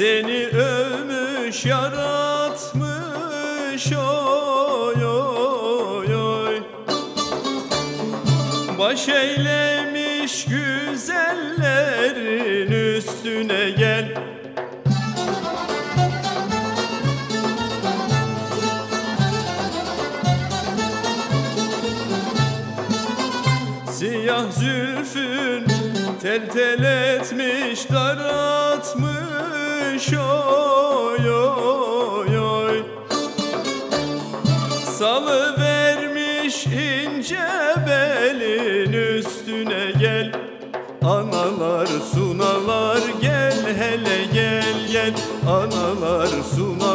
Seni övmüş yaratmış. Oy oy oy. Baş eylemiş güzellerin üstüne gel. Siyah zülfün tel tel etmiş daraltmış oy oy oy. Salı vermiş ince belin üstüne gel. Analar sunalar gel hele gel gel. Analar sunalar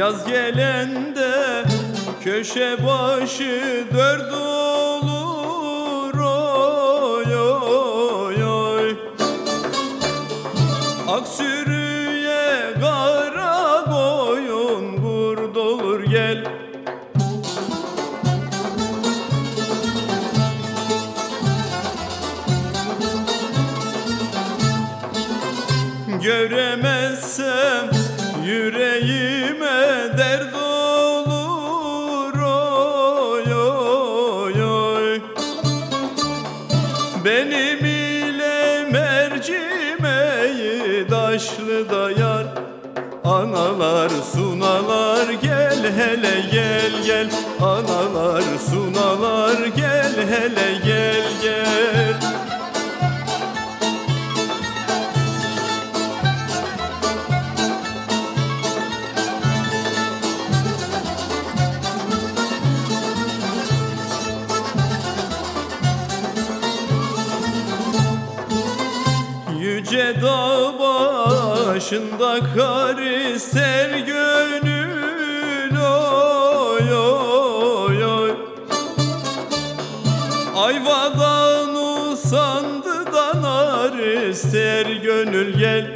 Yaz gelende köşe başı dört olur oy oy oy. Ak sürüye kara koyun kurd olur gel. Göremezsem yüreğime Benim ile mercimeği taşlı dayar Analar sunalar gel hele gel gel. Analar sunalar gel hele gel Yüce dağ başında kar ister gönül oy oy oy. Ayvadan usandı da nar ister gönül gel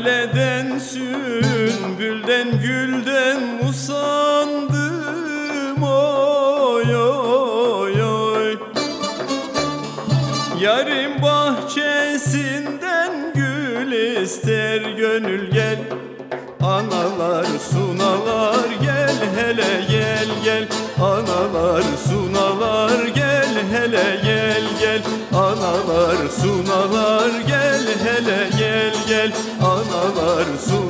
Laleden, sünbülden, gülden usandım. Oy oy oy. Yarın bahçesinden gül ister gönül gel. Analar sunalar gel hele gel gel. Analar sunalar gel hele gel gel. Analar sunalar gel hele gel gel. Analar sunalar gel hele gel